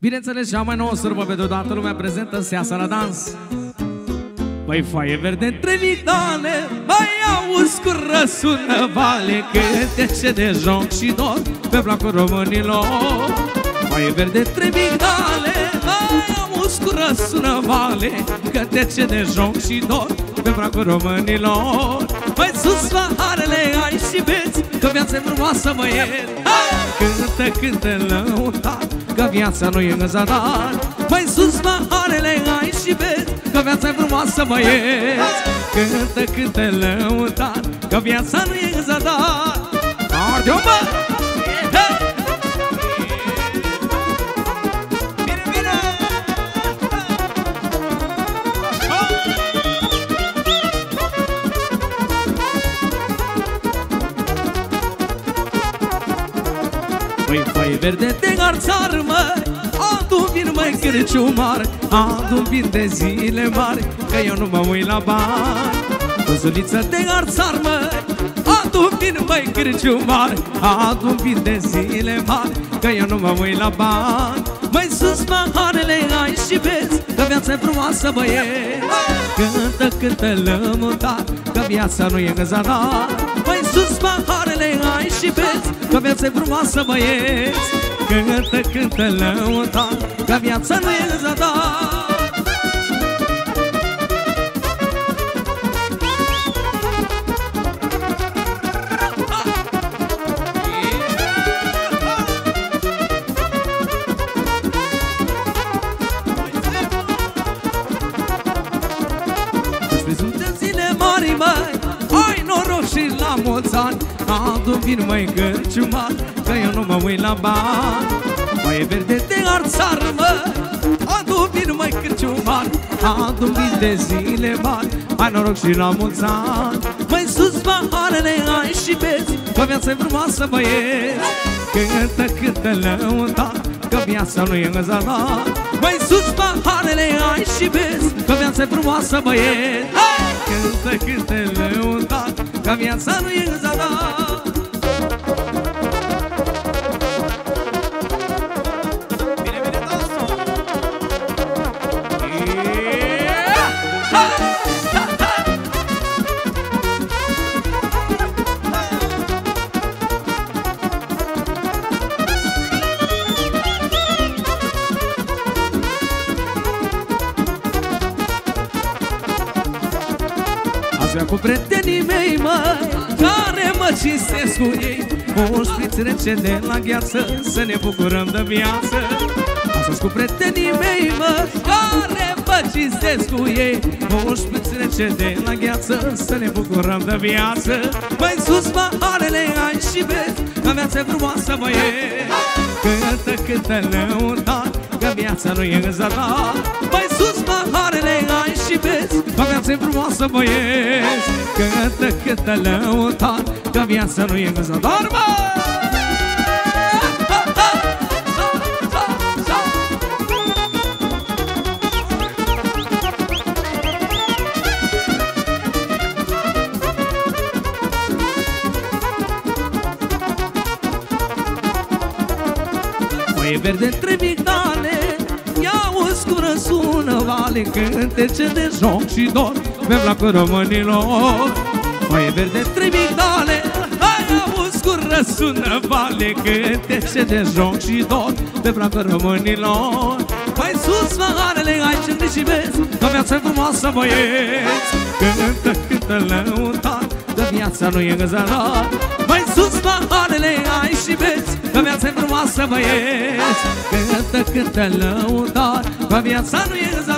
Bineînțeles, cea mai nouă sârbă pentru toată lumea prezentă Seasa la dans. Băi, foaie verde între vitale Mai auzi cu răsună vale Cântece de joc și dor Pe placul românilor. Foaie verde între vitale Mai auzi cu răsună vale Cântece de joc și dor Pe placul românilor. Mai sus paharele ai și beți Că viața e frumoasă, băieți Cântă, cântă lăutat Că viața nu e în zadar. Mai sus paharele ai și vezi Că viața e frumoasă băieți. Cântă, cântă lăutar Că viața nu e în zadar. Arde-o bă! Păi, păi verde de garțar, măi Adu vin, măi, Crăciumar Adu vin de zile mari Că eu nu mă uit la bani. Văzuliță de garțar, măi Adu vin, măi, Crăciumar Adu vin de zile mari Că eu nu mă uit la bani. Mai sus maharele ai și vezi Că viața e frumoasă, băieți Cântă, cântă lămutat Că viața nu e găzadar Mai sus maharele ai și vezi Că viața e frumoasă, băieți. Cântă, cântă lăutat Că viața nu e zadar la mulți ani Adu vin, măi, gărciumar Că eu nu mă uit la bani. Mai e verde de arțar, mă Adu vin, măi, gărciumar Adu vin de zile mari Ai noroc și la mulți ani. Mai sus paharele ai și vezi Că viața e frumoasă, băieți. Cântă, cântă lăutat Că viața nu e în zadar Mai sus paharele ai și vezi Că viața e frumoasă, băieți. Cântă, cântă lăutat Că viața nu e în zadar cu prietenii mei, măi Care mă cinstesc cu ei. Un șpriț rece de la gheață Să ne bucurăm de viață. Astăzi cu prietenii mei, mă Care mă cinstesc cu ei. Un șpriț rece de la gheață Să ne bucurăm de viață. Mai sus paharele ai și vezi Că viața e frumoasă, băieți Cântă, cântă lăutat Că viața nu e în zadar Mai vezi Că viața e frumoasă, băieți Cântă, cântă lăutat Că viața nu e în zadar, mă! Păi verde între migdale Ia o scură sună vale Cântece de joc și dor. Pe placul românilor Păi verde între migdale Ai o scură sună vale Cântece de joc și dor. Pe placul românilor Păi sus maharele ai ce și vezi? Că viața e frumoasă băieți Cântă, cântă lăutat Că viața nu e găzărat Mai sus paharele ai și vezi? Că viața e frumoasă băieți Cântă, cântă lăutar Vai viaçando e eles